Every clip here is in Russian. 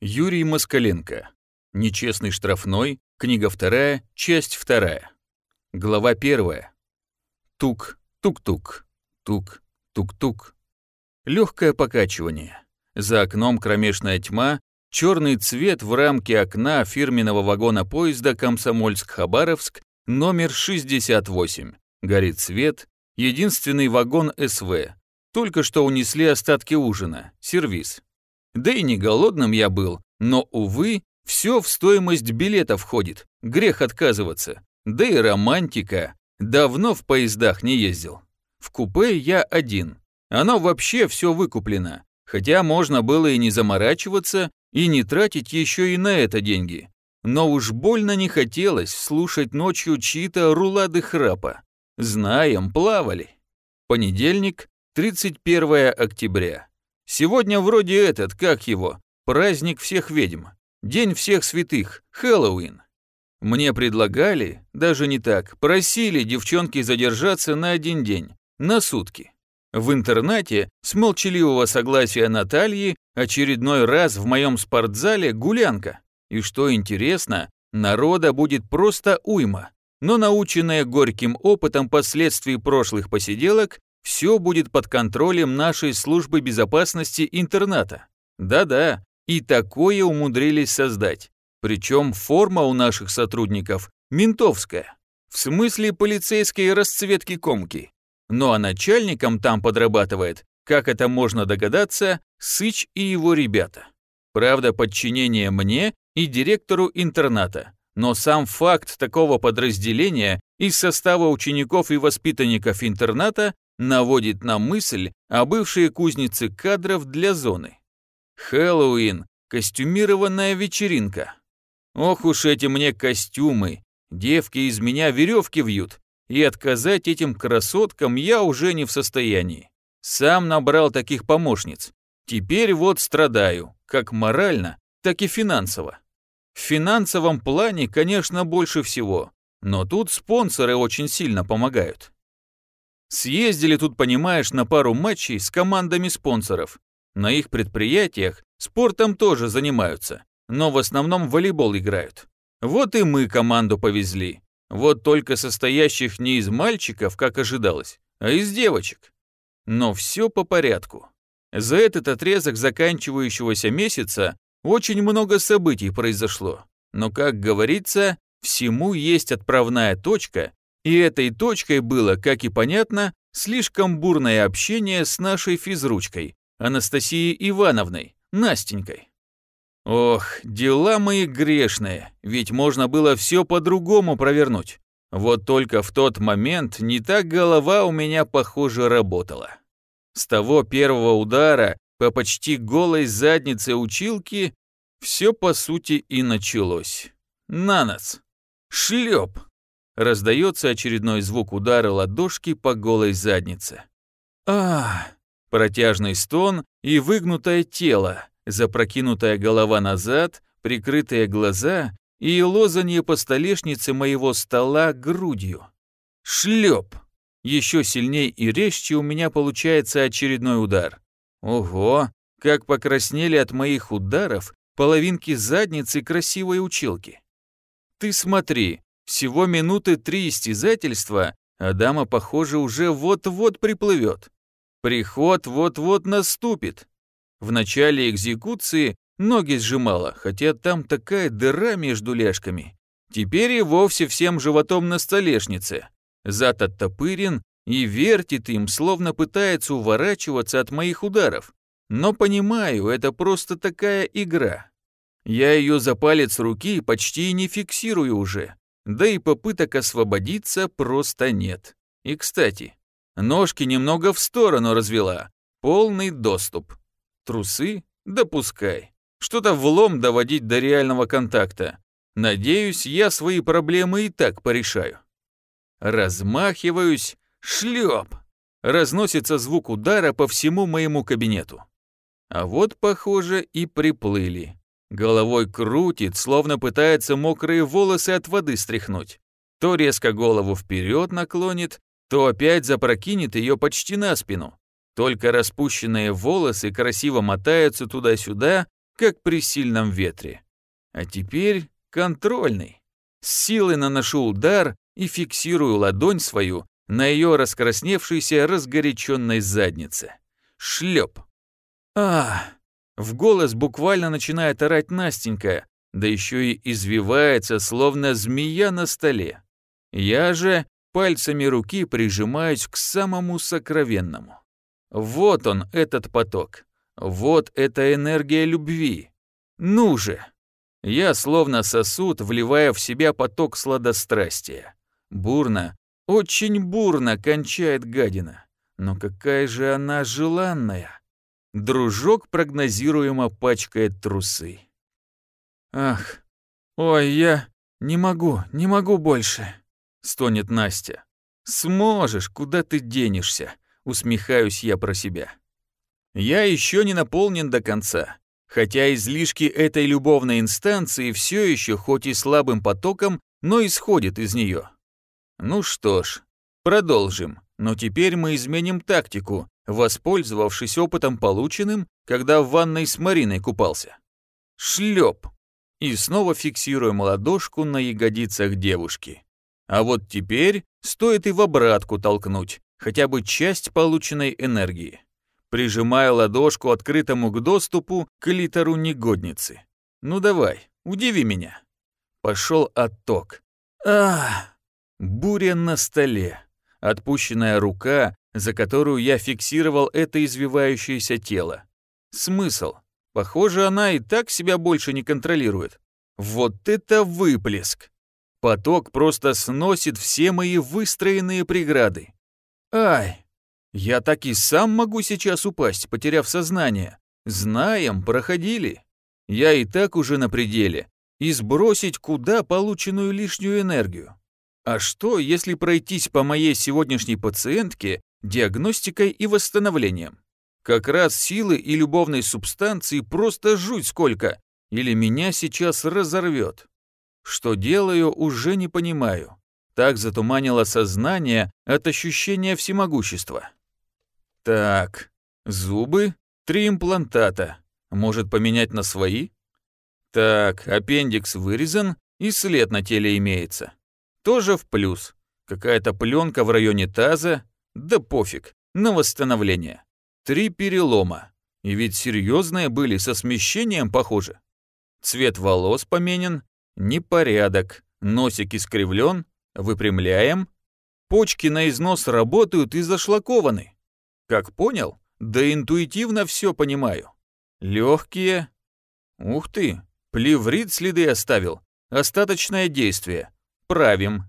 Юрий Москаленко. Нечестный штрафной. Книга вторая, часть вторая. Глава первая. Тук, тук-тук, тук, тук-тук. Легкое покачивание. За окном кромешная тьма, черный цвет в рамке окна фирменного вагона поезда Комсомольск-Хабаровск номер 68. Горит свет, единственный вагон СВ. Только что унесли остатки ужина, сервис. Да и не голодным я был, но, увы, все в стоимость билета входит, грех отказываться. Да и романтика. Давно в поездах не ездил. В купе я один. Оно вообще все выкуплено. Хотя можно было и не заморачиваться, и не тратить еще и на это деньги. Но уж больно не хотелось слушать ночью чьи-то рулады храпа. Знаем, плавали. Понедельник, 31 октября. Сегодня вроде этот, как его, праздник всех ведьм, день всех святых, Хэллоуин. Мне предлагали, даже не так, просили девчонки задержаться на один день, на сутки. В интернате с молчаливого согласия Натальи очередной раз в моем спортзале гулянка. И что интересно, народа будет просто уйма. Но наученная горьким опытом последствий прошлых посиделок, все будет под контролем нашей службы безопасности интерната. Да-да, и такое умудрились создать. Причем форма у наших сотрудников ментовская. В смысле полицейской расцветки комки. Ну а начальником там подрабатывает, как это можно догадаться, Сыч и его ребята. Правда, подчинение мне и директору интерната. Но сам факт такого подразделения из состава учеников и воспитанников интерната наводит на мысль о бывшей кузнице кадров для зоны. Хэллоуин, костюмированная вечеринка. Ох уж эти мне костюмы, девки из меня веревки вьют, и отказать этим красоткам я уже не в состоянии. Сам набрал таких помощниц. Теперь вот страдаю, как морально, так и финансово. В финансовом плане, конечно, больше всего, но тут спонсоры очень сильно помогают. Съездили тут, понимаешь, на пару матчей с командами спонсоров. На их предприятиях спортом тоже занимаются, но в основном волейбол играют. Вот и мы команду повезли. Вот только состоящих не из мальчиков, как ожидалось, а из девочек. Но все по порядку. За этот отрезок заканчивающегося месяца очень много событий произошло. Но, как говорится, всему есть отправная точка, и этой точкой было, как и понятно, слишком бурное общение с нашей физручкой, Анастасией Ивановной, Настенькой. Ох, дела мои грешные, ведь можно было все по-другому провернуть. Вот только в тот момент не так голова у меня, похоже, работала. С того первого удара по почти голой заднице училки все по сути и началось. На нас. Шлеп. Раздается очередной звук удара ладошки по голой заднице. а Протяжный стон и выгнутое тело, запрокинутая голова назад, прикрытые глаза и лозанье по столешнице моего стола грудью. Шлеп! Еще сильней и резче у меня получается очередной удар. Ого, как покраснели от моих ударов половинки задницы красивой училки. Ты смотри, всего минуты три истязательства, а дама, похоже, уже вот-вот приплывет. Приход вот-вот наступит. В начале экзекуции ноги сжимала, хотя там такая дыра между ляжками. Теперь и вовсе всем животом на столешнице. Зад оттопырен и вертит им, словно пытается уворачиваться от моих ударов. Но понимаю, это просто такая игра. Я ее за палец руки почти не фиксирую уже, да и попыток освободиться просто нет. И, кстати, ножки немного в сторону развела, полный доступ. Трусы? Допускай. Что-то влом доводить до реального контакта. Надеюсь, я свои проблемы и так порешаю. Размахиваюсь, шлеп. Разносится звук удара по всему моему кабинету. А вот, похоже, и приплыли. Головой крутит, словно пытается мокрые волосы от воды стряхнуть. То резко голову вперед наклонит, то опять запрокинет ее почти на спину. Только распущенные волосы красиво мотаются туда-сюда, как при сильном ветре. А теперь контрольный. С силой наношу удар и фиксирую ладонь свою на ее раскрасневшейся разгоряченной заднице. Шлеп. А, в голос буквально начинает орать Настенька, да еще и извивается, словно змея на столе. Я же пальцами руки прижимаюсь к самому сокровенному. Вот он, этот поток. Вот эта энергия любви. Ну же! Я словно сосуд, вливая в себя поток сладострастия. Бурно, очень бурно кончает гадина. Но какая же она желанная. Дружок прогнозируемо пачкает трусы. Ах, ой, я не могу, не могу больше, стонет Настя. Сможешь, куда ты денешься, усмехаюсь я про себя. Я еще не наполнен до конца, хотя излишки этой любовной инстанции все еще хоть и слабым потоком, но исходят из нее. Ну что ж, продолжим, но теперь мы изменим тактику, воспользовавшись опытом полученным, когда в ванной с Мариной купался. Шлеп! И снова фиксируем ладошку на ягодицах девушки. А вот теперь стоит и в обратку толкнуть, хотя бы часть полученной энергии прижимая ладошку открытому к доступу к литеру негодницы. «Ну давай, удиви меня». Пошел отток. а Буря на столе. Отпущенная рука, за которую я фиксировал это извивающееся тело. Смысл? Похоже, она и так себя больше не контролирует. Вот это выплеск! Поток просто сносит все мои выстроенные преграды. Ай, я так и сам могу сейчас упасть, потеряв сознание. Знаем, проходили. Я и так уже на пределе. И сбросить куда полученную лишнюю энергию. А что, если пройтись по моей сегодняшней пациентке диагностикой и восстановлением? Как раз силы и любовной субстанции просто жуть сколько, или меня сейчас разорвет. Что делаю, уже не понимаю. Так затуманило сознание от ощущения всемогущества. Так, зубы, три имплантата. Может поменять на свои? Так, аппендикс вырезан и след на теле имеется. Тоже в плюс. Какая-то пленка в районе таза. Да пофиг, на восстановление. Три перелома. И ведь серьезные были, со смещением, похоже. Цвет волос поменен, непорядок, носик искривлен, выпрямляем. Почки на износ работают и зашлакованы. Как понял? Да интуитивно все понимаю. Легкие. Ух ты, плеврит следы оставил. Остаточное действие. Правим.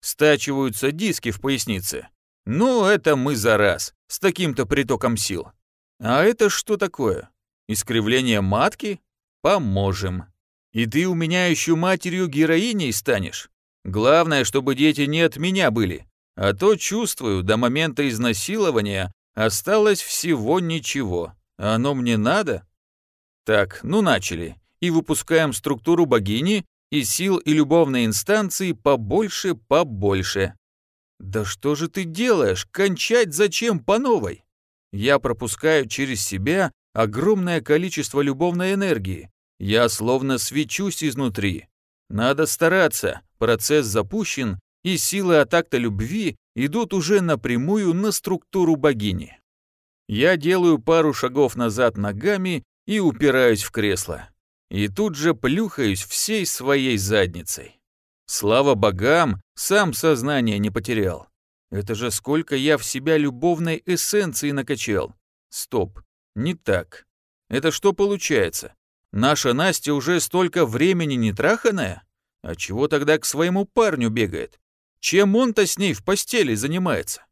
Стачиваются диски в пояснице. Ну, это мы за раз, с таким-то притоком сил. А это что такое? Искривление матки? Поможем. И ты у меня еще матерью героиней станешь. Главное, чтобы дети не от меня были. А то чувствую, до момента изнасилования Осталось всего ничего. Оно мне надо? Так, ну начали. И выпускаем структуру богини, и сил и любовной инстанции побольше, побольше. Да что же ты делаешь? Кончать зачем по новой? Я пропускаю через себя огромное количество любовной энергии. Я словно свечусь изнутри. Надо стараться, процесс запущен, и силы атакта любви идут уже напрямую на структуру богини. Я делаю пару шагов назад ногами и упираюсь в кресло. И тут же плюхаюсь всей своей задницей. Слава богам, сам сознание не потерял. Это же сколько я в себя любовной эссенции накачал. Стоп, не так. Это что получается? Наша Настя уже столько времени не траханая? А чего тогда к своему парню бегает? Чем он-то с ней в постели занимается?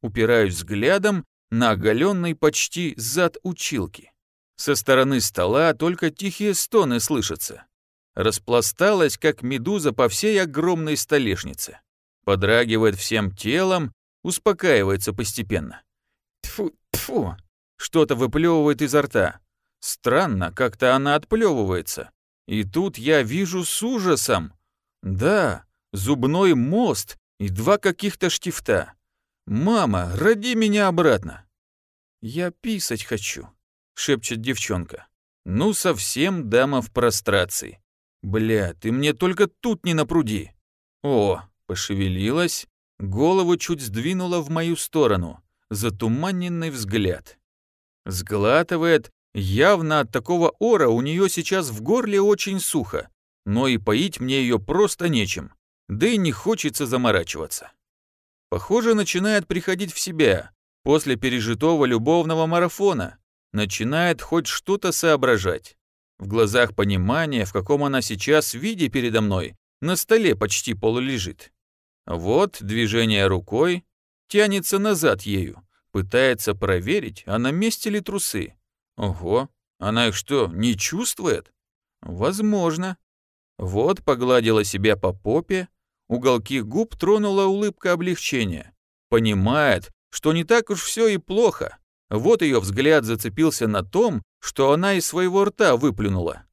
Упираюсь взглядом на оголенный почти зад училки. Со стороны стола только тихие стоны слышатся. Распласталась, как медуза по всей огромной столешнице. Подрагивает всем телом, успокаивается постепенно. Тфу, тфу, что-то выплевывает изо рта. Странно, как-то она отплевывается. И тут я вижу с ужасом. Да, зубной мост и два каких-то штифта. «Мама, роди меня обратно!» «Я писать хочу», — шепчет девчонка. Ну, совсем дама в прострации. Бля, ты мне только тут не напруди. О, пошевелилась, голову чуть сдвинула в мою сторону, затуманенный взгляд. Сглатывает, явно от такого ора у нее сейчас в горле очень сухо, но и поить мне ее просто нечем, да и не хочется заморачиваться. Похоже, начинает приходить в себя после пережитого любовного марафона, начинает хоть что-то соображать. В глазах понимание, в каком она сейчас виде передо мной, на столе почти полулежит. Вот движение рукой, тянется назад ею, пытается проверить, а на месте ли трусы. Ого, она их что, не чувствует? Возможно. Вот погладила себя по попе, уголки губ тронула улыбка облегчения. Понимает, что не так уж все и плохо. Вот ее взгляд зацепился на том, что она из своего рта выплюнула.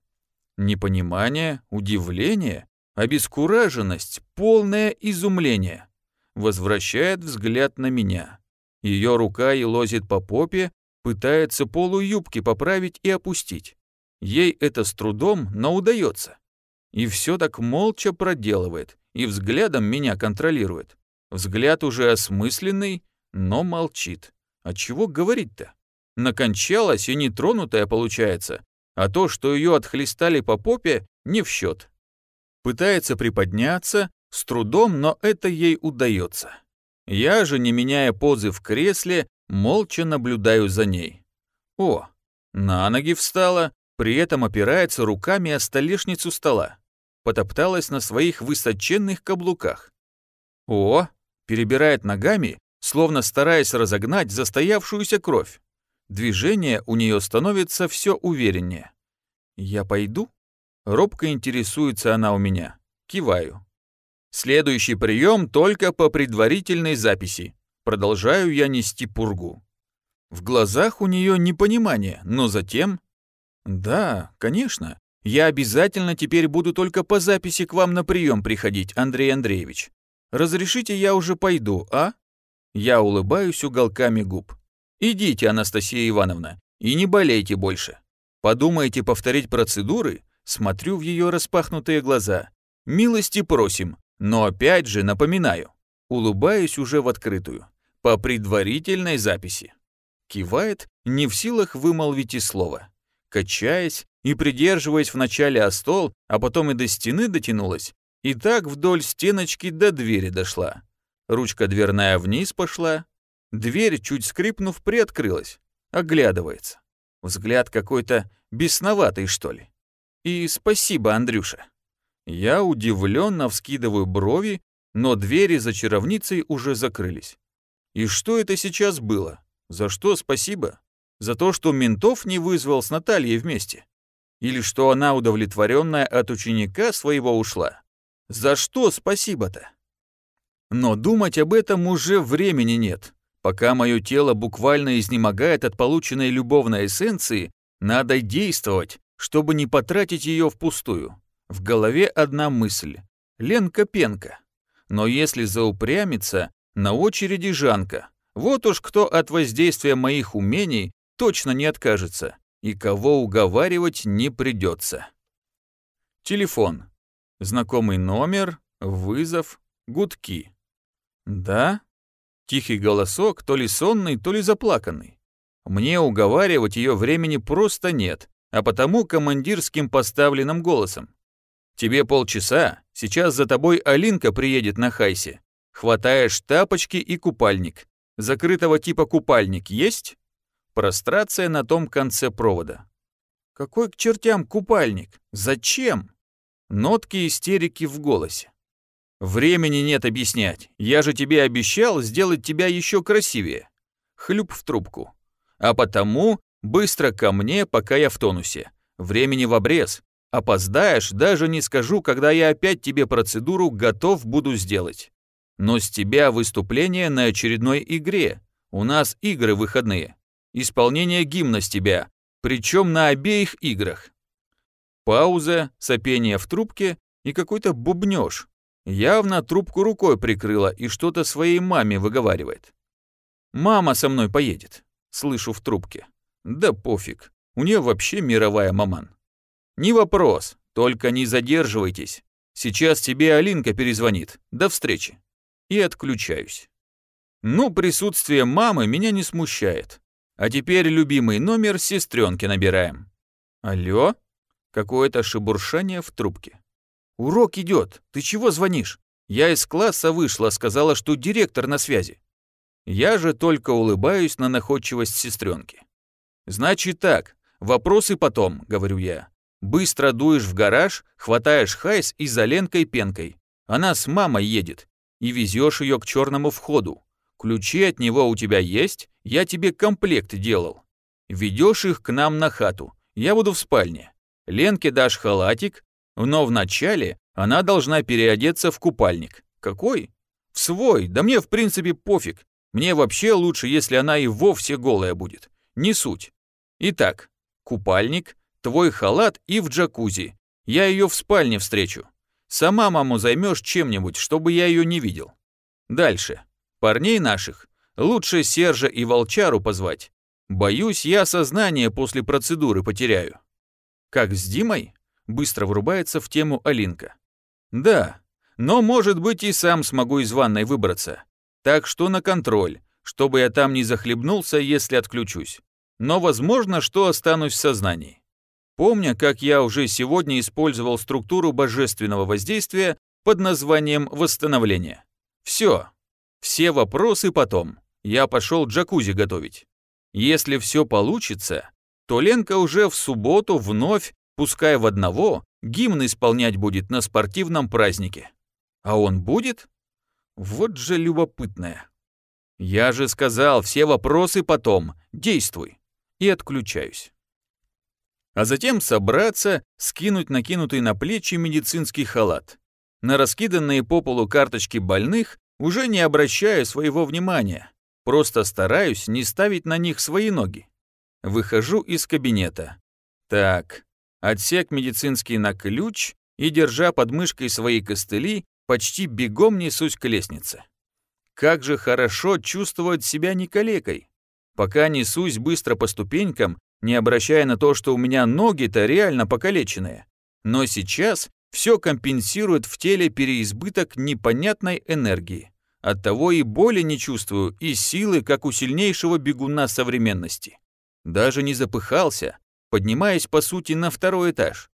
Непонимание, удивление, обескураженность, полное изумление. Возвращает взгляд на меня. Ее рука елозит по попе, пытается полу юбки поправить и опустить. Ей это с трудом, но удается. И все так молча проделывает, и взглядом меня контролирует. Взгляд уже осмысленный, но молчит. А чего говорить-то? Накончалась и нетронутая получается, а то, что ее отхлестали по попе, не в счет. Пытается приподняться, с трудом, но это ей удается. Я же, не меняя позы в кресле, молча наблюдаю за ней. О, на ноги встала, при этом опирается руками о столешницу стола. Потопталась на своих высоченных каблуках. О, перебирает ногами, словно стараясь разогнать застоявшуюся кровь. Движение у нее становится все увереннее. «Я пойду?» Робко интересуется она у меня. Киваю. Следующий прием только по предварительной записи. Продолжаю я нести пургу. В глазах у нее непонимание, но затем... Да, конечно. Я обязательно теперь буду только по записи к вам на прием приходить, Андрей Андреевич. Разрешите, я уже пойду, а? Я улыбаюсь уголками губ. Идите, Анастасия Ивановна, и не болейте больше. Подумаете повторить процедуры? Смотрю в ее распахнутые глаза. Милости просим, но опять же напоминаю. Улыбаюсь уже в открытую. По предварительной записи. Кивает, не в силах вымолвить и слова. Качаясь и придерживаясь вначале о стол, а потом и до стены дотянулась, и так вдоль стеночки до двери дошла. Ручка дверная вниз пошла. Дверь, чуть скрипнув, приоткрылась. Оглядывается. Взгляд какой-то бесноватый, что ли. И спасибо, Андрюша. Я удивленно вскидываю брови, но двери за чаровницей уже закрылись. И что это сейчас было? За что спасибо? За то, что ментов не вызвал с Натальей вместе? Или что она, удовлетворенная от ученика своего, ушла? За что спасибо-то? Но думать об этом уже времени нет. Пока мое тело буквально изнемогает от полученной любовной эссенции, надо действовать, чтобы не потратить ее впустую. В голове одна мысль. Ленка Пенка. Но если заупрямиться, на очереди Жанка. Вот уж кто от воздействия моих умений точно не откажется, и кого уговаривать не придется. Телефон. Знакомый номер, вызов, гудки. «Да?» Тихий голосок, то ли сонный, то ли заплаканный. Мне уговаривать ее времени просто нет, а потому командирским поставленным голосом. «Тебе полчаса, сейчас за тобой Алинка приедет на Хайсе. Хватаешь тапочки и купальник. Закрытого типа купальник есть?» Прострация на том конце провода. «Какой к чертям купальник? Зачем?» Нотки истерики в голосе. «Времени нет объяснять. Я же тебе обещал сделать тебя еще красивее». Хлюп в трубку. «А потому быстро ко мне, пока я в тонусе. Времени в обрез. Опоздаешь, даже не скажу, когда я опять тебе процедуру готов буду сделать. Но с тебя выступление на очередной игре. У нас игры выходные. Исполнение гимна с тебя. Причем на обеих играх». Пауза, сопение в трубке и какой-то бубнёж, Явно трубку рукой прикрыла и что-то своей маме выговаривает. «Мама со мной поедет», — слышу в трубке. «Да пофиг. У нее вообще мировая маман. Не вопрос, только не задерживайтесь. Сейчас тебе Алинка перезвонит. До встречи. И отключаюсь. Ну, присутствие мамы меня не смущает. А теперь любимый номер сестренки набираем. Алло? Какое-то шебуршание в трубке. Урок идет. Ты чего звонишь? Я из класса вышла, сказала, что директор на связи. Я же только улыбаюсь на находчивость сестренки. Значит так, вопросы потом, говорю я. Быстро дуешь в гараж, хватаешь HiAce и за Ленкой пенкой. Она с мамой едет. И везешь ее к черному входу. Ключи от него у тебя есть, я тебе комплект делал. Ведешь их к нам на хату. Я буду в спальне. Ленке дашь халатик, но вначале она должна переодеться в купальник. Какой? В свой, да мне в принципе пофиг. Мне вообще лучше, если она и вовсе голая будет. Не суть. Итак, купальник, твой халат и в джакузи. Я ее в спальне встречу. Сама маму займешь чем-нибудь, чтобы я ее не видел. Дальше. Парней наших. Лучше Сержа и Волчару позвать. Боюсь, я сознание после процедуры потеряю. Как с Димой? Быстро врубается в тему Алинка. Да, но, может быть, и сам смогу из ванной выбраться. Так что на контроль, чтобы я там не захлебнулся, если отключусь. Но возможно, что останусь в сознании. Помня, как я уже сегодня использовал структуру божественного воздействия под названием «восстановление». Все. Все вопросы потом. Я пошел джакузи готовить. Если все получится, то Ленка уже в субботу вновь, пускай в одного, гимн исполнять будет на спортивном празднике. А он будет? Вот же любопытное. Я же сказал, все вопросы потом, действуй. И отключаюсь а затем собраться, скинуть накинутый на плечи медицинский халат. На раскиданные по полу карточки больных уже не обращаю своего внимания, просто стараюсь не ставить на них свои ноги. Выхожу из кабинета. Так, отсек медицинский на ключ и, держа под мышкой свои костыли, почти бегом несусь к лестнице. Как же хорошо чувствовать себя не калекой. Пока несусь быстро по ступенькам, не обращая на то, что у меня ноги-то реально покалеченные. Но сейчас все компенсирует в теле переизбыток непонятной энергии. Оттого и боли не чувствую, и силы, как у сильнейшего бегуна современности. Даже не запыхался, поднимаясь, по сути, на второй этаж.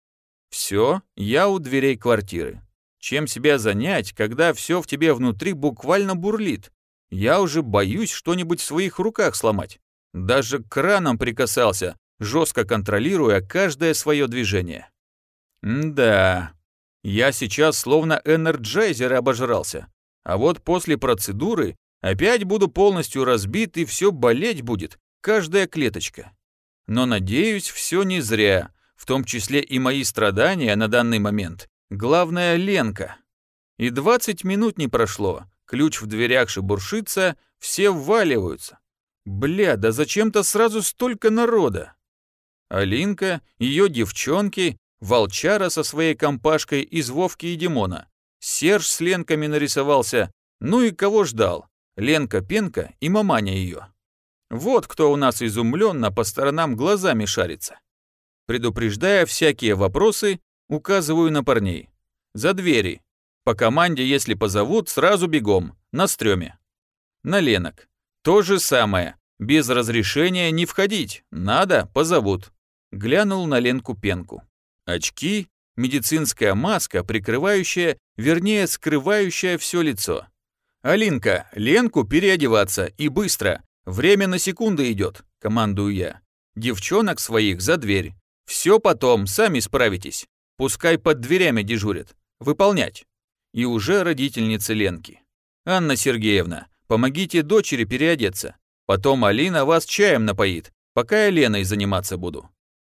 Все, я у дверей квартиры. Чем себя занять, когда все в тебе внутри буквально бурлит? Я уже боюсь что-нибудь в своих руках сломать. Даже к кранам прикасался, жестко контролируя каждое свое движение. да, я сейчас словно Energizer обожрался. А вот после процедуры опять буду полностью разбит и все болеть будет, каждая клеточка. Но надеюсь, все не зря, в том числе и мои страдания на данный момент. Главное, Ленка. И 20 минут не прошло, ключ в дверях шебуршится, все вваливаются. Бля, да зачем-то сразу столько народа? Алинка, ее девчонки, Волчара со своей компашкой из Вовки и Димона. Серж с Ленками нарисовался. Ну и кого ждал? Ленка Пенка и маманя ее. Вот кто у нас изумленно по сторонам глазами шарится. Предупреждая всякие вопросы, указываю на парней. За двери. По команде, если позовут, сразу бегом, на стреме. На Ленок. То же самое. Без разрешения не входить. Надо, позовут. Глянул на Ленку Пенку. Очки, медицинская маска, прикрывающая, вернее, скрывающая все лицо. «Алинка, Ленку переодеваться, и быстро. Время на секунды идет», — командую я. «Девчонок своих за дверь. Все потом, сами справитесь. Пускай под дверями дежурят. Выполнять». И уже родительница Ленки. «Анна Сергеевна, помогите дочери переодеться. Потом Алина вас чаем напоит, пока я Леной заниматься буду.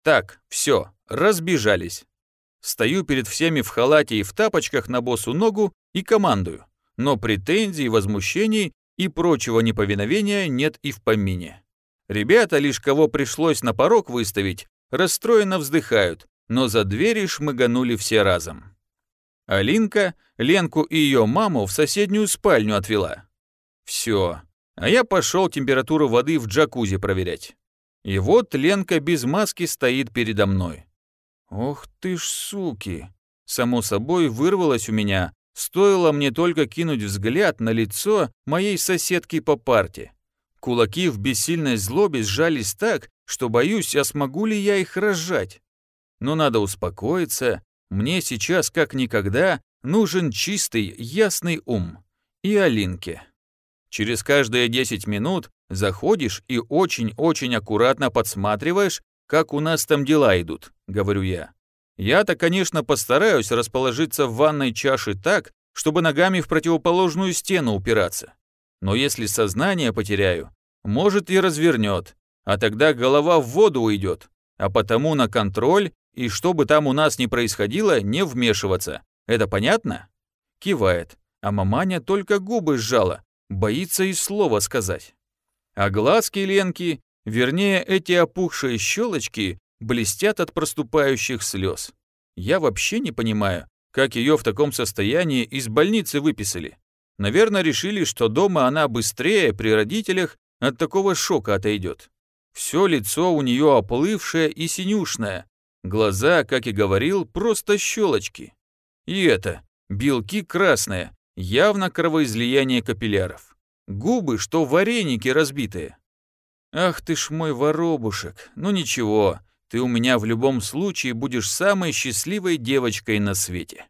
Так, все, разбежались. Стою перед всеми в халате и в тапочках на босу ногу и командую. Но претензий, возмущений и прочего неповиновения нет и в помине. Ребята, лишь кого пришлось на порог выставить, расстроенно вздыхают, но за двери шмыганули все разом. Алинка Ленку и ее маму в соседнюю спальню отвела. Все, а я пошел температуру воды в джакузи проверять. И вот Ленка без маски стоит передо мной. Ох ты ж суки! Само собой вырвалось у меня, стоило мне только кинуть взгляд на лицо моей соседки по парте. Кулаки в бессильной злобе сжались так, что боюсь, а смогу ли я их разжать. Но надо успокоиться, мне сейчас как никогда нужен чистый, ясный ум. И Алинке. Через каждые 10 минут заходишь и очень-очень аккуратно подсматриваешь, как у нас там дела идут, говорю я. Я-то, конечно, постараюсь расположиться в ванной чаше так, чтобы ногами в противоположную стену упираться. Но если сознание потеряю, может и развернет, а тогда голова в воду уйдет, а потому на контроль и что бы там у нас ни происходило, не вмешиваться. Это понятно? Кивает, а маманя только губы сжала, боится и слова сказать. А глазки Ленки, вернее эти опухшие щелочки, блестят от проступающих слез. Я вообще не понимаю, как ее в таком состоянии из больницы выписали. Наверное, решили, что дома она быстрее при родителях от такого шока отойдет. Все лицо у нее оплывшее и синюшное, глаза, как и говорил, просто щелочки. И это, белки красные, явно кровоизлияние капилляров. Губы, что вареники разбитые. Ах ты ж мой воробушек, ну ничего, ты у меня в любом случае будешь самой счастливой девочкой на свете.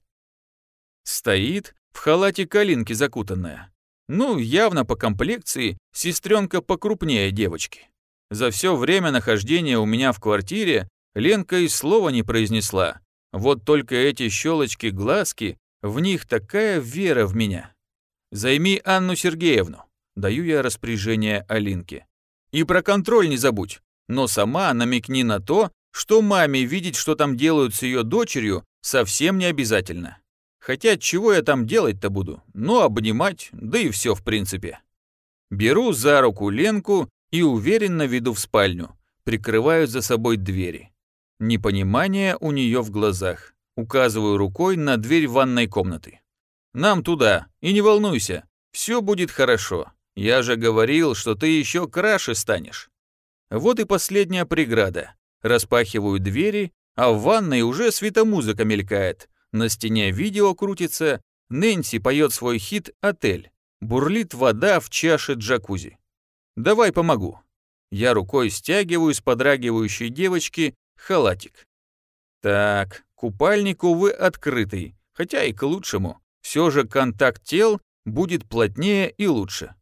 Стоит, в халате калинки закутанная. Ну, явно по комплекции, сестренка покрупнее девочки. За все время нахождения у меня в квартире Ленка и слова не произнесла. Вот только эти щелочки-глазки, в них такая вера в меня. Займи Анну Сергеевну. Даю я распоряжение Алинке. И про контроль не забудь. Но сама намекни на то, что маме видеть, что там делают с ее дочерью, совсем не обязательно. Хотя чего я там делать-то буду? Ну, обнимать, да и все в принципе. Беру за руку Ленку и уверенно веду в спальню, прикрываю за собой двери. Непонимание у нее в глазах. Указываю рукой на дверь ванной комнаты. «Нам туда, и не волнуйся, все будет хорошо. Я же говорил, что ты еще краше станешь». Вот и последняя преграда. Распахиваю двери, а в ванной уже светомузыка мелькает. На стене видео крутится, Нэнси поет свой хит «Отель». Бурлит вода в чаше джакузи. «Давай помогу». Я рукой стягиваю с подрагивающей девочки халатик. Так, купальник, увы, открытый, хотя и к лучшему. Все же контакт тел будет плотнее и лучше.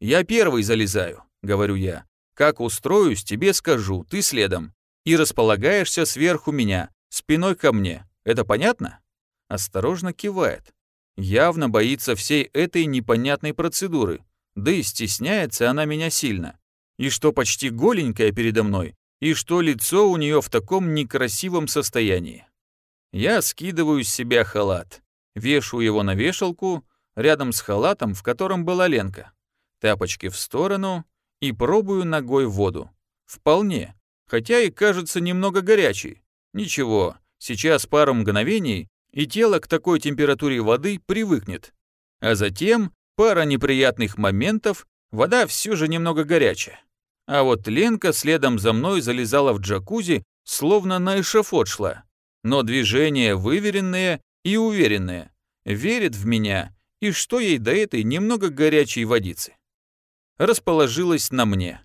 «Я первый залезаю», — говорю я. «Как устроюсь, тебе скажу, ты следом. И располагаешься сверху меня, спиной ко мне. Это понятно?» Осторожно кивает. Явно боится всей этой непонятной процедуры. Да и стесняется она меня сильно. И что почти голенькая передо мной, и что лицо у нее в таком некрасивом состоянии. Я скидываю с себя халат, вешаю его на вешалку, рядом с халатом, в котором была Ленка. Тапочки в сторону и пробую ногой воду. Вполне, хотя и кажется немного горячей. Ничего, сейчас пару мгновений, и тело к такой температуре воды привыкнет. А затем пара неприятных моментов, вода все же немного горячая. А вот Ленка следом за мной залезала в джакузи, словно на эшафот шла. Но движения выверенные и уверенные. Верит в меня, и что ей до этой немного горячей водицы. Расположилась на мне.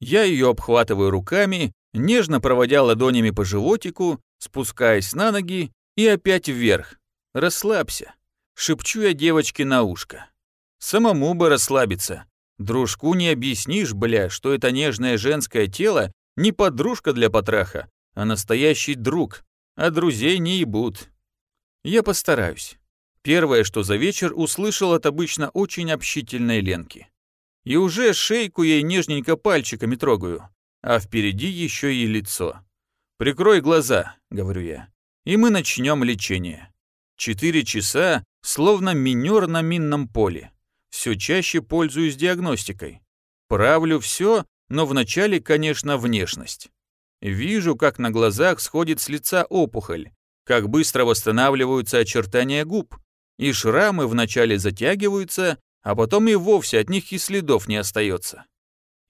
Я ее обхватываю руками, нежно проводя ладонями по животику, спускаясь на ноги и опять вверх. Расслабься. Шепчу я девочке на ушко. Самому бы расслабиться. Дружку не объяснишь, бля, что это нежное женское тело не подружка для потраха, а настоящий друг, а друзей не ебут. Я постараюсь. Первое, что за вечер услышал от обычно очень общительной Ленки. И уже шейку ей нежненько пальчиками трогаю, а впереди еще и лицо. «Прикрой глаза», — говорю я, — «и мы начнем лечение». Четыре часа, словно минер на минном поле все чаще пользуюсь диагностикой. Правлю все, но вначале, конечно, внешность. Вижу, как на глазах сходит с лица опухоль, как быстро восстанавливаются очертания губ, и шрамы вначале затягиваются, а потом и вовсе от них и следов не остается.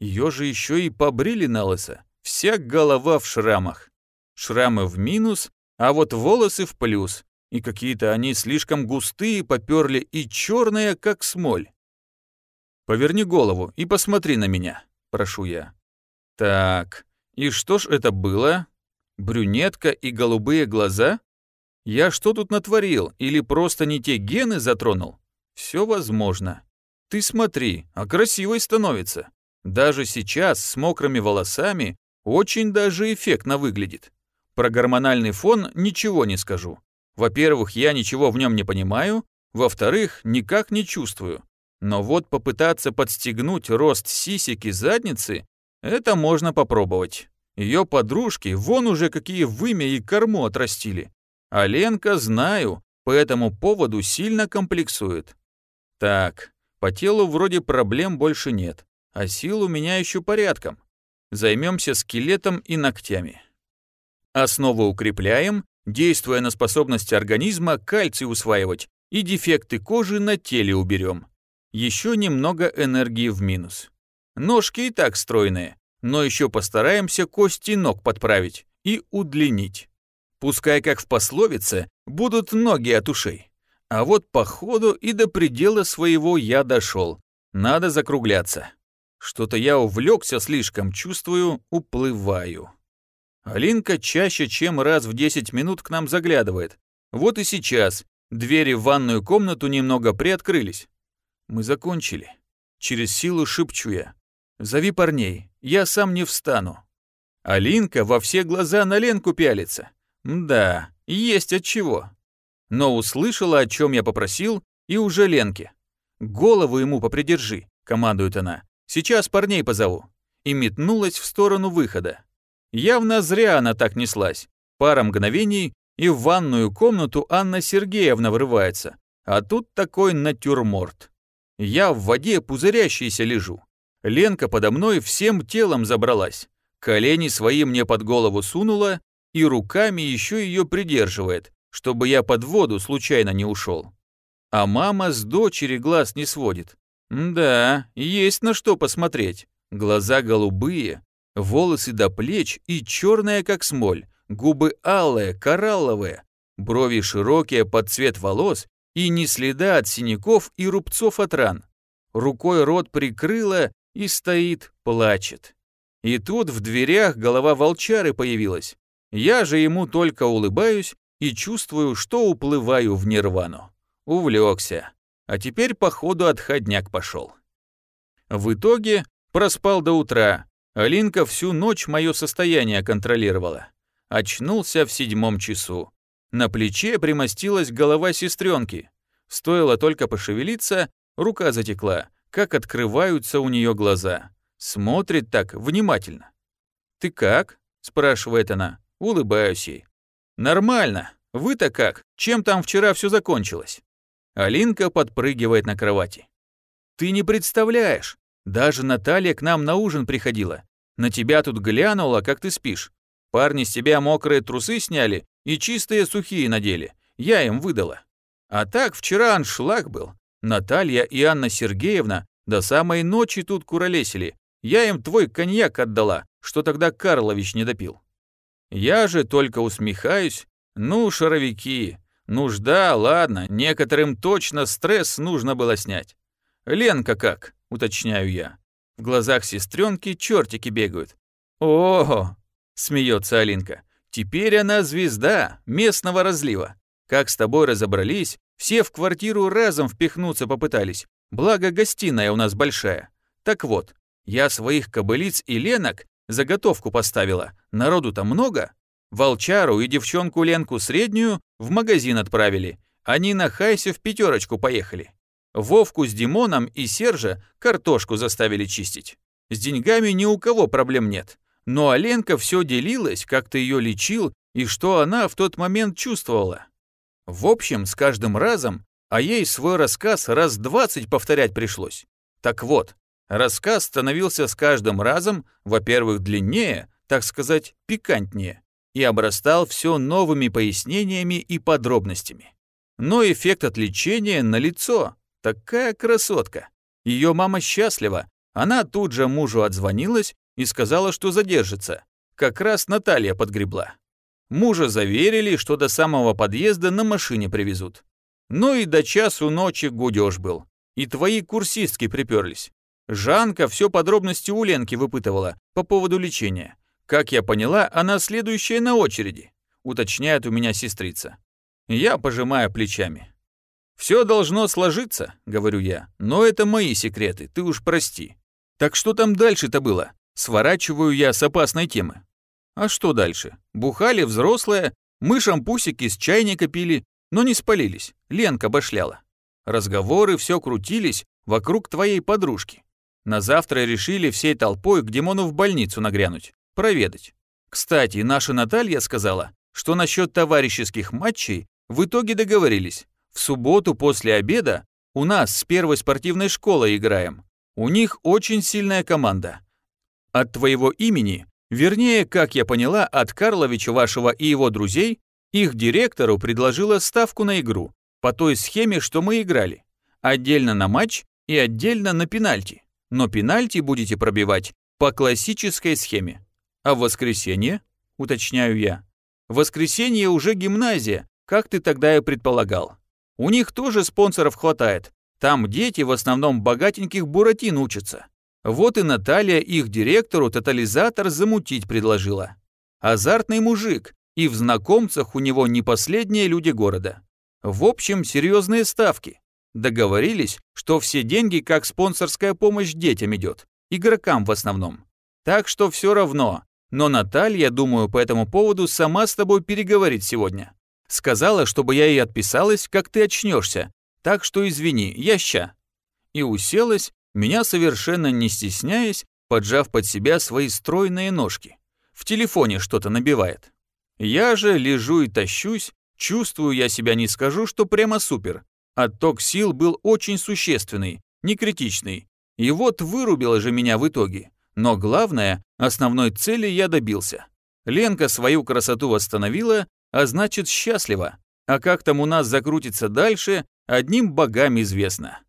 Ее же еще и побрили на лысо, Вся голова в шрамах. Шрамы в минус, а вот волосы в плюс. И какие-то они слишком густые, поперли и черные, как смоль. «Поверни голову и посмотри на меня», — прошу я. «Так, и что ж это было? Брюнетка и голубые глаза? Я что тут натворил? Или просто не те гены затронул? Все возможно. Ты смотри, а красивой становится. Даже сейчас с мокрыми волосами очень даже эффектно выглядит. Про гормональный фон ничего не скажу. Во-первых, я ничего в нем не понимаю, во-вторых, никак не чувствую. Но вот попытаться подстегнуть рост сисек и задницы – это можно попробовать. Ее подружки вон уже какие вымя и корму отрастили. А Ленка, знаю, по этому поводу сильно комплексует. Так, по телу вроде проблем больше нет, а сил у меня еще порядком. Займемся скелетом и ногтями. Основу укрепляем, действуя на способность организма кальций усваивать, и дефекты кожи на теле уберем. Еще немного энергии в минус. Ножки и так стройные, но еще постараемся кости ног подправить и удлинить. Пускай, как в пословице, будут ноги от ушей. А вот по ходу и до предела своего я дошел. Надо закругляться. Что-то я увлекся слишком, чувствую, уплываю. Алинка чаще, чем раз в 10 минут к нам заглядывает. Вот и сейчас двери в ванную комнату немного приоткрылись. Мы закончили. Через силу шепчу я. «Зови парней, я сам не встану». Алинка во все глаза на Ленку пялится. Да, есть от чего но услышала, о чем я попросил, и уже Ленке. «Голову ему попридержи», — командует она. «Сейчас парней позову». И метнулась в сторону выхода. Явно зря она так неслась. Пара мгновений, и в ванную комнату Анна Сергеевна врывается. А тут такой натюрморт. Я в воде пузырящийся лежу. Ленка подо мной всем телом забралась. Колени свои мне под голову сунула и руками еще ее придерживает, чтобы я под воду случайно не ушел. А мама с дочери глаз не сводит. Да, есть на что посмотреть. Глаза голубые, волосы до плеч и черная как смоль, губы алые, коралловые, брови широкие под цвет волос и ни следа от синяков и рубцов от ран. Рукой рот прикрыла и стоит, плачет. И тут в дверях голова волчары появилась. Я же ему только улыбаюсь и чувствую, что уплываю в нирвану. Увлекся. А теперь, походу, отходняк пошел. В итоге проспал до утра. Алинка всю ночь мое состояние контролировала. Очнулся в седьмом часу. На плече примостилась голова сестренки. Стоило только пошевелиться, рука затекла, как открываются у нее глаза. Смотрит так внимательно. «Ты как?» – спрашивает она. Улыбаюсь ей. «Нормально. Вы-то как? Чем там вчера все закончилось?» Алинка подпрыгивает на кровати. «Ты не представляешь. Даже Наталья к нам на ужин приходила. На тебя тут глянула, как ты спишь. Парни с тебя мокрые трусы сняли и чистые сухие надели. Я им выдала. А так вчера аншлаг был. Наталья и Анна Сергеевна до самой ночи тут куролесили. Я им твой коньяк отдала, что тогда Карлович не допил. Я же только усмехаюсь. Ну, шаровики, нужда, ладно, некоторым точно стресс нужно было снять. Ленка как, уточняю я. В глазах сестренки чертики бегают. О, смеется Алинка. Теперь она звезда местного разлива. Как с тобой разобрались, все в квартиру разом впихнуться попытались. Благо гостиная у нас большая. Так вот, я своих кобылиц и ленок Заготовку поставила. Народу-то много. Волчару и девчонку Ленку среднюю в магазин отправили. Они на Хайсе в пятерочку поехали. Вовку с Димоном и Сержа картошку заставили чистить. С деньгами ни у кого проблем нет. Но Аленка все делилась, как ты ее лечил и что она в тот момент чувствовала. В общем, с каждым разом, а ей свой рассказ раз двадцать повторять пришлось. Так вот, Рассказ становился с каждым разом, во-первых, длиннее, так сказать, пикантнее, и обрастал все новыми пояснениями и подробностями. Но эффект отвлечения налицо. Такая красотка. Ее мама счастлива. Она тут же мужу отзвонилась и сказала, что задержится. как раз Наталья подгребла. Мужа заверили, что до самого подъезда на машине привезут. Ну и до часу ночи гудёж был. И твои курсистки приперлись. Жанка все подробности у Ленки выпытывала по поводу лечения. Как я поняла, она следующая на очереди, уточняет у меня сестрица. Я пожимаю плечами. Все должно сложиться, говорю я, но это мои секреты, ты уж прости. Так что там дальше-то было? Сворачиваю я с опасной темы. А что дальше? Бухали взрослые, мы шампусики с чайника пили, но не спалились, Ленка башляла. Разговоры все крутились вокруг твоей подружки. На завтра решили всей толпой к Димону в больницу нагрянуть, проведать. Кстати, наша Наталья сказала, что насчет товарищеских матчей в итоге договорились. В субботу после обеда у нас с первой спортивной школой играем. У них очень сильная команда. От твоего имени, вернее, как я поняла, от Карловича вашего и его друзей, их директору предложила ставку на игру по той схеме, что мы играли. Отдельно на матч и отдельно на пенальти но пенальти будете пробивать по классической схеме. А в воскресенье, уточняю я, в воскресенье уже гимназия, как ты тогда и предполагал. У них тоже спонсоров хватает. Там дети в основном богатеньких буратин учатся. Вот и Наталья их директору тотализатор замутить предложила. Азартный мужик, и в знакомцах у него не последние люди города. В общем, серьезные ставки. Договорились, что все деньги как спонсорская помощь детям идет, игрокам в основном. Так что все равно. Но Наталья, думаю, по этому поводу сама с тобой переговорит сегодня. Сказала, чтобы я ей отписалась, как ты очнешься. Так что извини, я ща. И уселась, меня совершенно не стесняясь, поджав под себя свои стройные ножки. В телефоне что-то набивает. Я же лежу и тащусь, чувствую я себя не скажу, что прямо супер. Отток сил был очень существенный, не критичный. И вот вырубило же меня в итоге. Но главное, основной цели я добился. Ленка свою красоту восстановила, а значит счастлива. А как там у нас закрутится дальше, одним богам известно.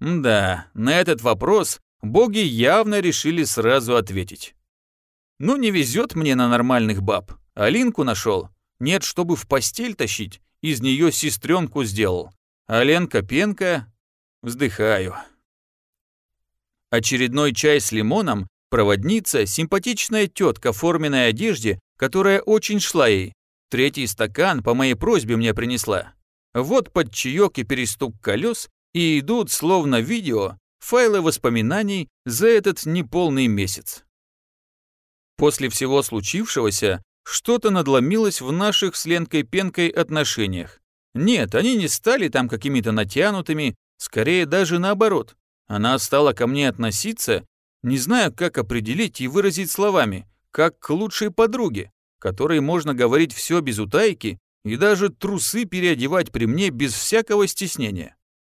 Да, на этот вопрос боги явно решили сразу ответить. Ну не везет мне на нормальных баб. Алинку нашел. Нет, чтобы в постель тащить, из нее сестренку сделал. А Ленка. Вздыхаю. Очередной чай с лимоном, проводница, симпатичная тетка в форменной одежде, которая очень шла ей. Третий стакан по моей просьбе мне принесла. Вот под чаек и перестук колес, и идут, словно видео, файлы воспоминаний за этот неполный месяц. После всего случившегося что-то надломилось в наших с Ленкой Пенкой отношениях. Нет, они не стали там какими-то натянутыми, скорее даже наоборот. Она стала ко мне относиться, не знаю, как определить и выразить словами, как к лучшей подруге, которой можно говорить все без утайки и даже трусы переодевать при мне без всякого стеснения.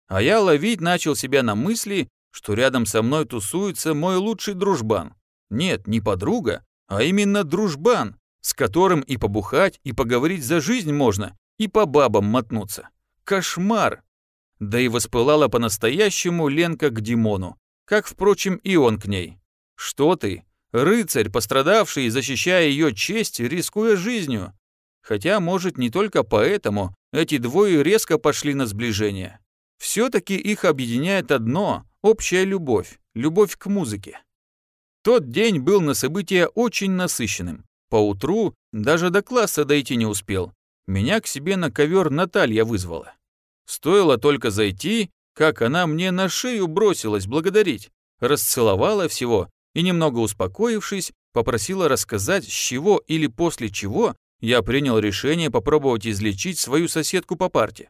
А я ловить начал себя на мысли, что рядом со мной тусуется мой лучший дружбан. Нет, не подруга, а именно дружбан, с которым и побухать, и поговорить за жизнь можно, и по бабам мотнуться. Кошмар! Да и воспылала по-настоящему Ленка к Димону, как, впрочем, и он к ней. Что ты? Рыцарь, пострадавший, защищая ее честь, рискуя жизнью. Хотя, может, не только поэтому эти двое резко пошли на сближение. Все-таки их объединяет одно – общая любовь, любовь к музыке. Тот день был на события очень насыщенным. Поутру даже до класса дойти не успел, меня к себе на ковер Наталья вызвала. Стоило только зайти, как она мне на шею бросилась благодарить, расцеловала всего и, немного успокоившись, попросила рассказать, с чего или после чего я принял решение попробовать излечить свою соседку по парте.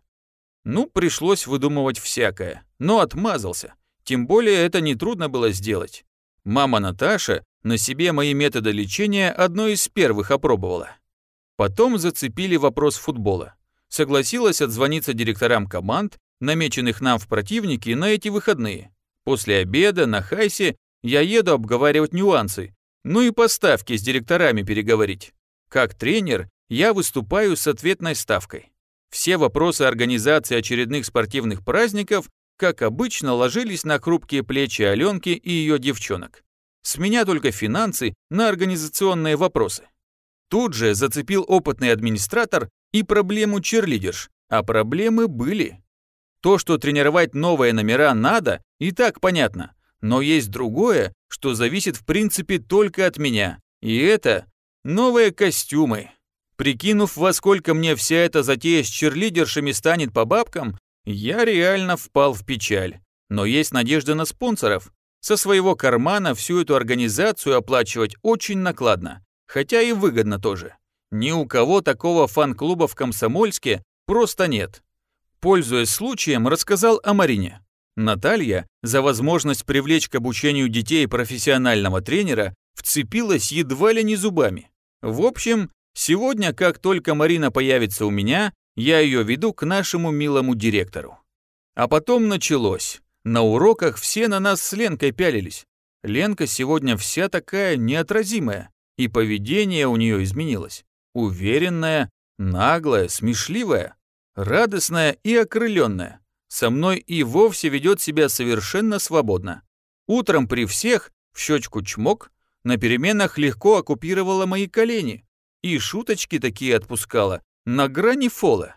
Ну, пришлось выдумывать всякое, но отмазался. Тем более это нетрудно было сделать. Мама Наташа на себе мои методы лечения одной из первых опробовала. Потом зацепили вопрос футбола. Согласилась отзвониться директорам команд, намеченных нам в противники на эти выходные. После обеда на Хайсе я еду обговаривать нюансы, ну и поставки с директорами переговорить. Как тренер я выступаю с ответной ставкой. Все вопросы организации очередных спортивных праздников, как обычно, ложились на хрупкие плечи Аленки и ее девчонок. С меня только финансы на организационные вопросы. Тут же зацепил опытный администратор и проблему черлидерш, а проблемы были. То, что тренировать новые номера надо, и так понятно. Но есть другое, что зависит в принципе только от меня. И это новые костюмы. Прикинув, во сколько мне вся эта затея с черлидершами станет по бабкам, я реально впал в печаль. Но есть надежда на спонсоров. Со своего кармана всю эту организацию оплачивать очень накладно, хотя и выгодно тоже. Ни у кого такого фан-клуба в Комсомольске просто нет. Пользуясь случаем, рассказал о Марине. Наталья за возможность привлечь к обучению детей профессионального тренера вцепилась едва ли не зубами. В общем, сегодня, как только Марина появится у меня, я ее веду к нашему милому директору. А потом началось. На уроках все на нас с Ленкой пялились. Ленка сегодня вся такая неотразимая, и поведение у нее изменилось. Уверенная, наглая, смешливая, радостная и окрыленная. Со мной и вовсе ведет себя совершенно свободно. Утром при всех в щечку чмок, на переменах легко оккупировала мои колени и шуточки такие отпускала на грани фола.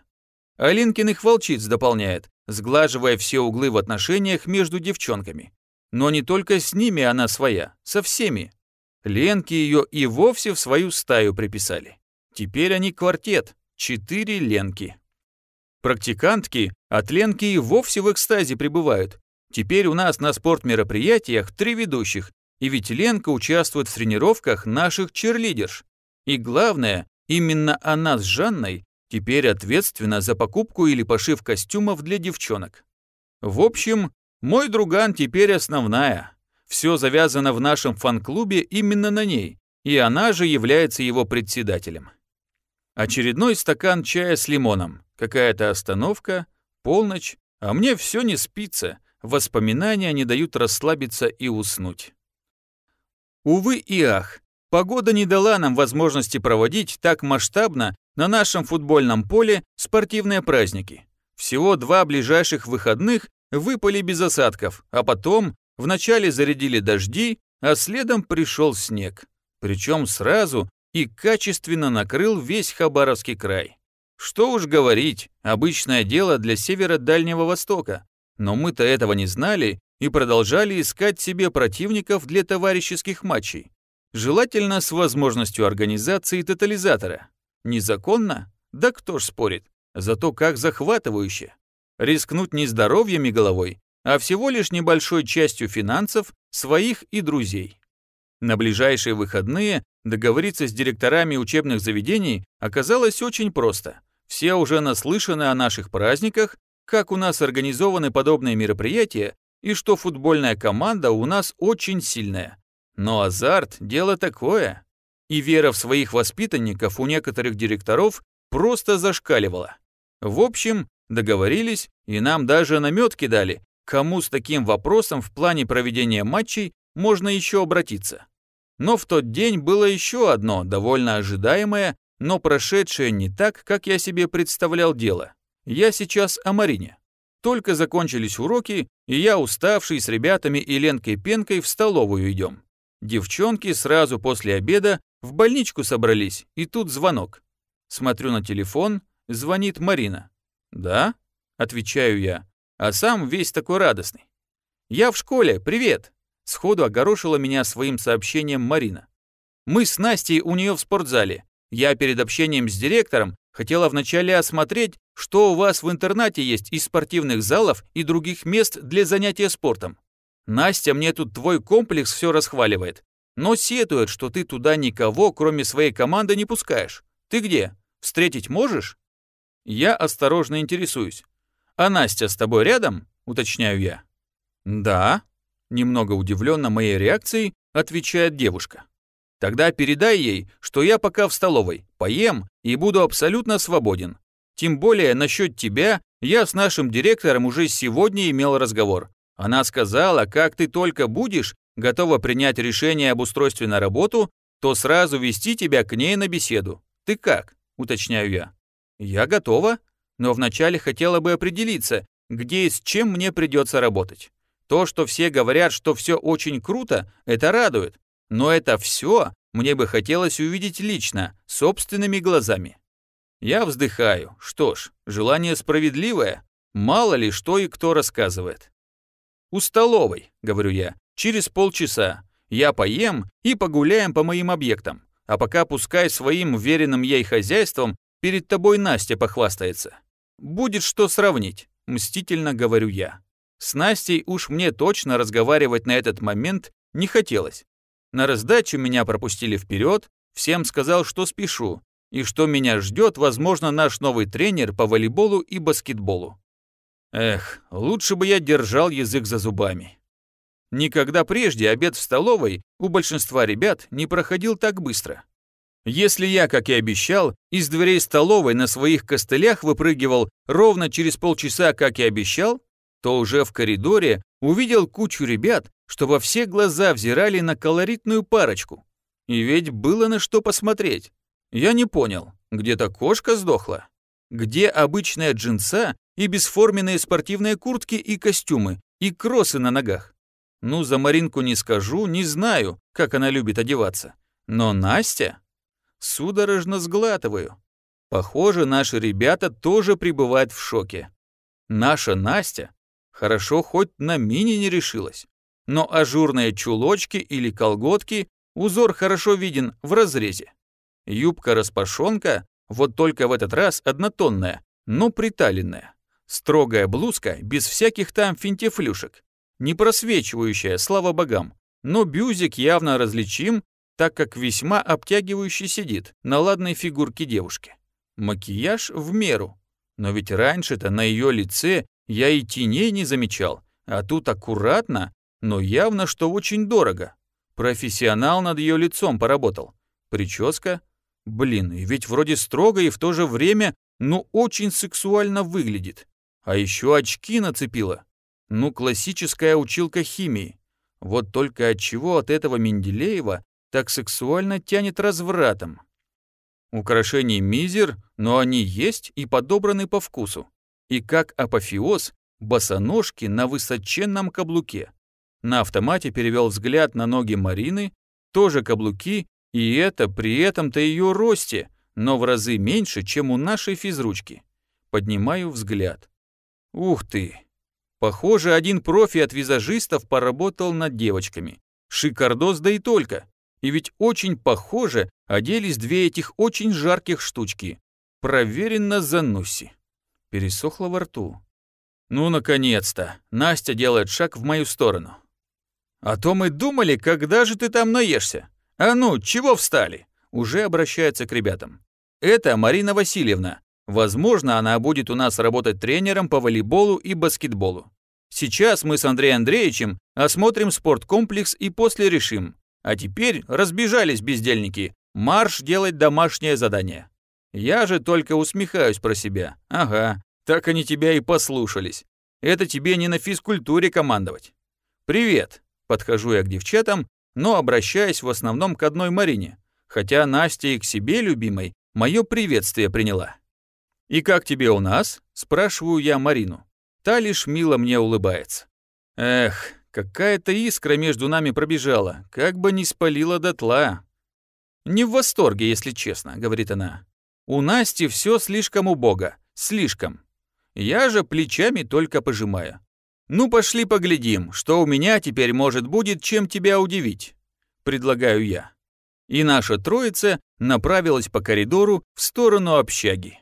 Алинкиных волчиц дополняет, сглаживая все углы в отношениях между девчонками. Но не только с ними она своя, со всеми. Ленки ее и вовсе в свою стаю приписали. Теперь они квартет, четыре Ленки. Практикантки от Ленки и вовсе в экстазе пребывают. Теперь у нас на спортмероприятиях три ведущих, и ведь Ленка участвует в тренировках наших черлидерш. И главное, именно она с Жанной теперь ответственна за покупку или пошив костюмов для девчонок. В общем, мой друган теперь основная. Все завязано в нашем фан-клубе именно на ней, и она же является его председателем. Очередной стакан чая с лимоном, какая-то остановка, полночь, а мне все не спится, воспоминания не дают расслабиться и уснуть. Увы и ах, погода не дала нам возможности проводить так масштабно на нашем футбольном поле спортивные праздники. Всего два ближайших выходных выпали без осадков, а потом вначале зарядили дожди, а следом пришел снег. Причем сразу и качественно накрыл весь Хабаровский край. Что уж говорить, обычное дело для севера Дальнего Востока. Но мы-то этого не знали и продолжали искать себе противников для товарищеских матчей. Желательно с возможностью организации тотализатора. Незаконно? Да кто ж спорит. Зато как захватывающе. Рискнуть не здоровьем и головой, а всего лишь небольшой частью финансов своих и друзей. На ближайшие выходные договориться с директорами учебных заведений оказалось очень просто. Все уже наслышаны о наших праздниках, как у нас организованы подобные мероприятия и что футбольная команда у нас очень сильная. Но азарт – дело такое. И вера в своих воспитанников у некоторых директоров просто зашкаливала. В общем, договорились, и нам даже наметки дали, кому с таким вопросом в плане проведения матчей можно еще обратиться. Но в тот день было еще одно, довольно ожидаемое, но прошедшее не так, как я себе представлял дело. Я сейчас о Марине. Только закончились уроки, и я, уставший с ребятами и Ленкой Пенкой, в столовую идем. Девчонки сразу после обеда в больничку собрались, и тут звонок. Смотрю на телефон, звонит Марина. «Да?» – отвечаю я, а сам весь такой радостный. «Я в школе, привет!» – сходу огорошила меня своим сообщением Марина. «Мы с Настей у нее в спортзале. Я перед общением с директором хотела вначале осмотреть, что у вас в интернате есть из спортивных залов и других мест для занятия спортом. Настя мне тут твой комплекс все расхваливает, но сетует, что ты туда никого, кроме своей команды, не пускаешь. Ты где? Встретить можешь? Я осторожно интересуюсь. А Настя с тобой рядом? Уточняю я. Да. Немного удивленно моей реакцией, отвечает девушка. Тогда передай ей, что я пока в столовой, поем и буду абсолютно свободен. Тем более насчет тебя я с нашим директором уже сегодня имел разговор. Она сказала, как ты только будешь готова принять решение об устройстве на работу, то сразу вести тебя к ней на беседу. Ты как? Уточняю я. Я готова, но вначале хотела бы определиться, где и с чем мне придется работать. То, что все говорят, что все очень круто, это радует. Но это все мне бы хотелось увидеть лично, собственными глазами. Я вздыхаю. Что ж, желание справедливое. Мало ли, что и кто рассказывает. «У столовой», — говорю я, — «через полчаса. Я поем и погуляем по моим объектам. А пока пускай своим веренным ей хозяйством перед тобой Настя похвастается. Будет что сравнить», — мстительно говорю я. С Настей уж мне точно разговаривать на этот момент не хотелось. На раздачу меня пропустили вперед, всем сказал, что спешу, и что меня ждет, возможно, наш новый тренер по волейболу и баскетболу. Эх, лучше бы я держал язык за зубами. Никогда прежде обед в столовой у большинства ребят не проходил так быстро. Если я, как и обещал, из дверей столовой на своих костылях выпрыгивал ровно через полчаса, как и обещал, то уже в коридоре увидел кучу ребят, что во все глаза взирали на колоритную парочку. И ведь было на что посмотреть. Я не понял, где-то кошка сдохла? Где обычная джинса и бесформенные спортивные куртки и костюмы, и кроссы на ногах? Ну, за Маринку не скажу, не знаю, как она любит одеваться. Но Настя? Судорожно сглатываю. Похоже, наши ребята тоже пребывают в шоке. Наша Настя хорошо хоть на мини не решилась. Но ажурные чулочки или колготки узор хорошо виден в разрезе. Юбка-распашонка, вот только в этот раз однотонная, но приталенная. Строгая блузка, без всяких там финтифлюшек. Не просвечивающая, слава богам. Но бюзик явно различим, так как весьма обтягивающий сидит на ладной фигурке девушки. Макияж в меру. Но ведь раньше-то на ее лице я и теней не замечал, а тут аккуратно, но явно, что очень дорого. Профессионал над ее лицом поработал. Прическа? Блин, и ведь вроде строго и в то же время, ну, очень сексуально выглядит. А еще очки нацепила. Ну, классическая училка химии. Вот только от чего от этого Менделеева так сексуально тянет развратом? Украшений мизер, но они есть и подобраны по вкусу. И как апофеоз, босоножки на высоченном каблуке. На автомате перевел взгляд на ноги Марины, тоже каблуки, и это при этом-то ее росте, но в разы меньше, чем у нашей физручки. Поднимаю взгляд. Ух ты! Похоже, один профи от визажистов поработал над девочками. Шикардос да и только. И ведь очень похоже оделись две этих очень жарких штучки. Проверено Зануси. Пересохло во рту. Ну, наконец-то. Настя делает шаг в мою сторону. А то мы думали, когда же ты там наешься. А ну, чего встали? Уже обращается к ребятам. Это Марина Васильевна. Возможно, она будет у нас работать тренером по волейболу и баскетболу. Сейчас мы с Андреем Андреевичем осмотрим спорткомплекс и после решим. А теперь разбежались бездельники. Марш делать домашнее задание. Я же только усмехаюсь про себя. Ага, так они тебя и послушались. Это тебе не на физкультуре командовать. Привет. Подхожу я к девчатам, но обращаясь в основном к одной Марине, хотя Настя и к себе любимой мое приветствие приняла. «И как тебе у нас?» – спрашиваю я Марину. Та лишь мило мне улыбается. Эх, какая-то искра между нами пробежала, как бы не спалила дотла. «Не в восторге, если честно», — говорит она. «У Насти все слишком убого, слишком. Я же плечами только пожимаю. «Ну, пошли поглядим, что у меня теперь может будет, чем тебя удивить», — предлагаю я. И наша троица направилась по коридору в сторону общаги.